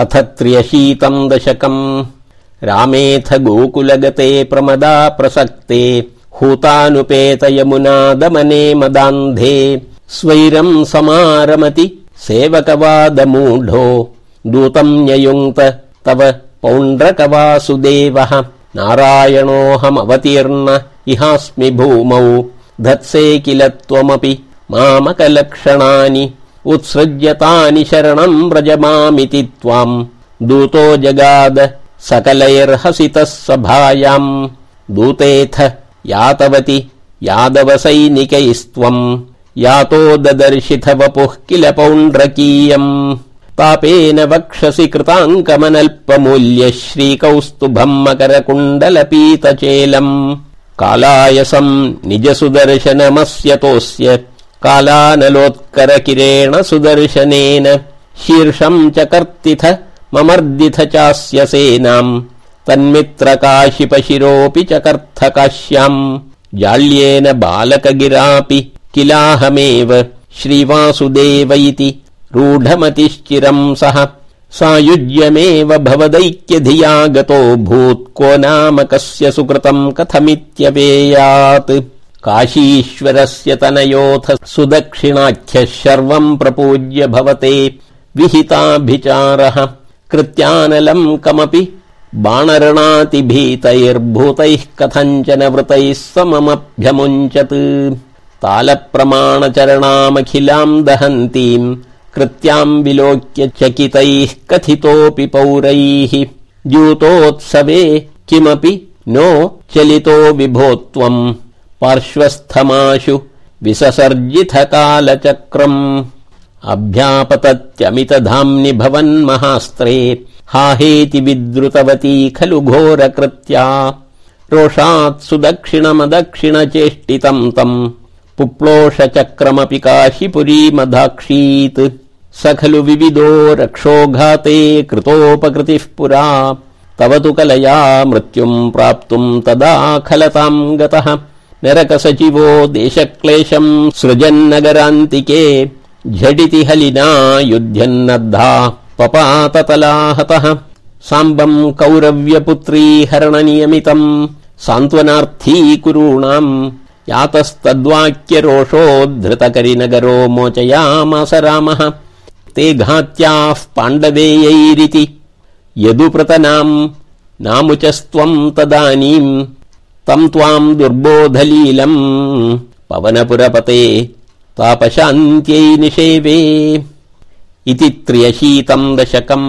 अथ त्र्यशीतम् दशकम्। रामेऽथ गोकुलगते प्रमदा प्रसक्ते। हूतानुपेत यमुना दमने मदान्धे। स्वैरम् समारमति सेवकवादमूढो। दूतम् न्ययुङ्क्त तव पौण्ड्रकवासुदेवः। नारायणोऽहमवतीर्ण इहास्मि भूमौ। धत्से किल त्वमपि मामकलक्षणानि उत्सृज्यतानि शरणम् व्रजमामिति त्वाम्। दूतो जगाद सकलैर्हसितः सभायाम्। दूतेऽथ यातवति यादवसैनिकैस्त्वम्। यातो ददर्शिथ वपुः किल पौण्ड्रकीयम्। पापेन वक्षसि कृताङ्कमनल्पमूल्य श्रीकौस्तुभम् मकरकुण्डलपीतचेलम्। कालायसम् निज सुदर्शनमस्यतोऽस्य कालानलोत्कर किरेण सुदर्शनेन शीर्षम् च कर्तिथ ममर्दिथ चास्य सेनाम् तन्मित्रकाशिपशिरोऽपि च कर्थकाश्याम् जाल्येन बालकगिरापि किलाहमेव श्रीवासुदेव इति रूढमतिश्चिरम् सः। सायुज्यमेव भवदैक्यधिया गतो भूत् को नाम कस्य सुकृतम् कथमित्यवेयात् काशीश्वरस्य तनयोऽथ सुदक्षिणाख्यः शर्वम् प्रपूज्य भवते। विहिताभिचारः। कृत्यानलम् कमपि बाणरणातिभीतैर्भूतैः कथञ्चन वृतैः सममभ्यमुञ्चत्। तालप्रमाणचरणामखिलाम् दहन्तीम् कृत्याम् विलोक्य चकितैः कथितोऽपि पौरैः। द्यूतोत्सवे किमपि नो चलितो विभो त्वम् पार्श्वस्थमाशु विससर्जिथ कालचक्रम् अभ्यापतत्यमितधाम्नि भवन्महास्त्रे हाहेति विद्रुतवती खलु घोरकृत्या। रोषात् सुदक्षिणमदक्षिणचेष्टितम् तम्। पुप्लोषचक्रमपि काशिपुरीमधाक्षीत् स खलु विविदो रक्षोघाते कृतोपकृतिः पुरा। तव तु कलया मृत्युम् प्राप्तुम् तदा खलताम् गतः नरकसचिवो देशक्लेशम् सृजन्नगरान्तिके झटिति हलिना युध्यन्नद्धा पपाततलाहतः। साम्बम् कौरव्यपुत्री हरणनियमितम् सान्त्वनार्थी कुरूणाम् यातस्तद्वाक्यरोषोद्धृतकरिनगरो मोचयामास रामः। ते घात्याः पाण्डवेयैरिति। यदुप्रतनाम् नामुचस्त्वम् तदानीम् तम् त्वाम् दुर्बोधलीलम् पवनपुरपते तापशान्त्यै निषेवे इति त्र्यशीतम् दशकम्